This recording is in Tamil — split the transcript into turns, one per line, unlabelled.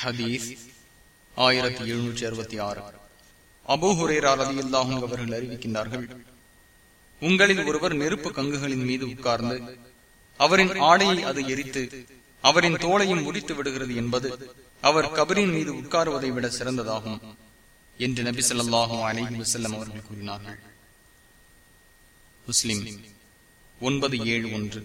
ஹதீஸ் ஆயிரத்தி எழுநூற்றி அறுபத்தி ஆறு. அபூஹுரேரா ரதி அல்லாஹும் அவர்கள் அறிவிக்கின்றார்கள் உங்களில் ஒருவர் நெருப்பு கங்குகளின் மீது உட்கார்ந்து அவரின் ஆடையை அது எரித்து அவரின் தோளையும் முடித்து விடுகிறது என்பது அவர் கபரின் மீது உட்காருவதை விட சிறந்ததாகும் என்று நபி சொல்லாஹும் அலஹி வசல்லம் அவர்கள் கூறினார்கள். முஸ்லிம் ஒன்பது ஏழு ஒன்று.